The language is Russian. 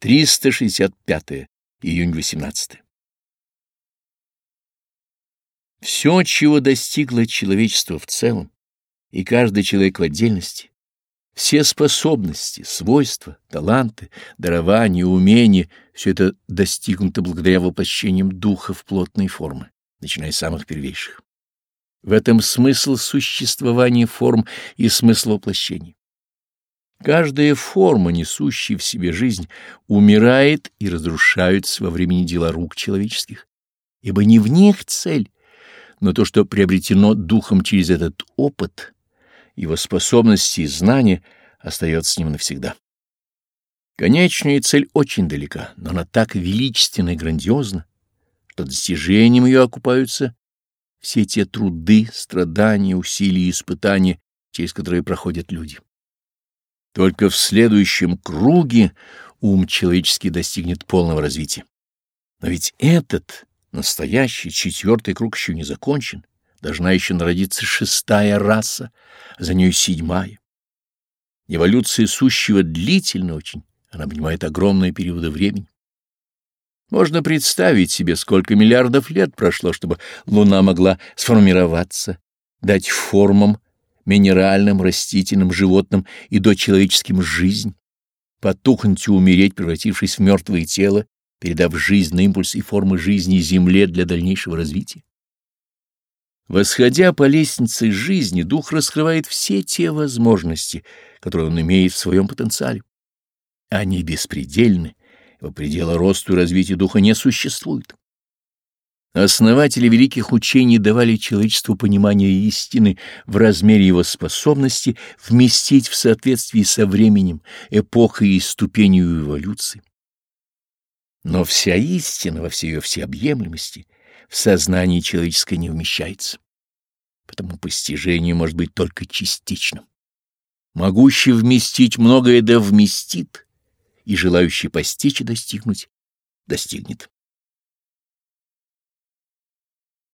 365. Июнь 18. Все, чего достигло человечество в целом, и каждый человек в отдельности, все способности, свойства, таланты, дарования, умения — все это достигнуто благодаря воплощениям духа в плотной формы, начиная с самых первейших. В этом смысл существования форм и смысл воплощения. Каждая форма, несущая в себе жизнь, умирает и разрушается во времени дела рук человеческих, ибо не в них цель, но то, что приобретено духом через этот опыт, его способности и знания, остается с ним навсегда. Конечная цель очень далека, но она так величественна и грандиозна, что достижением ее окупаются все те труды, страдания, усилия и испытания, через которые проходят люди. Только в следующем круге ум человеческий достигнет полного развития. Но ведь этот, настоящий, четвертый круг еще не закончен. Должна еще народиться шестая раса, а за нею седьмая. Эволюция сущего длительна очень, она обнимает огромные периоды времени. Можно представить себе, сколько миллиардов лет прошло, чтобы Луна могла сформироваться, дать формам, минеральным, растительным, животным и дочеловеческим жизнь, потухнуть и умереть, превратившись в мертвое тело, передав жизнь на импульс и формы жизни Земле для дальнейшего развития. Восходя по лестнице жизни, дух раскрывает все те возможности, которые он имеет в своем потенциале. Они беспредельны, его предела росту и развития духа не существует. Основатели великих учений давали человечеству понимание истины в размере его способности вместить в соответствии со временем, эпохой и ступенью эволюции. Но вся истина во всей ее всеобъемлемости в сознании человеческое не вмещается. Потому постижение может быть только частичным. Могущий вместить многое да вместит, и желающий постичь и достигнуть достигнет.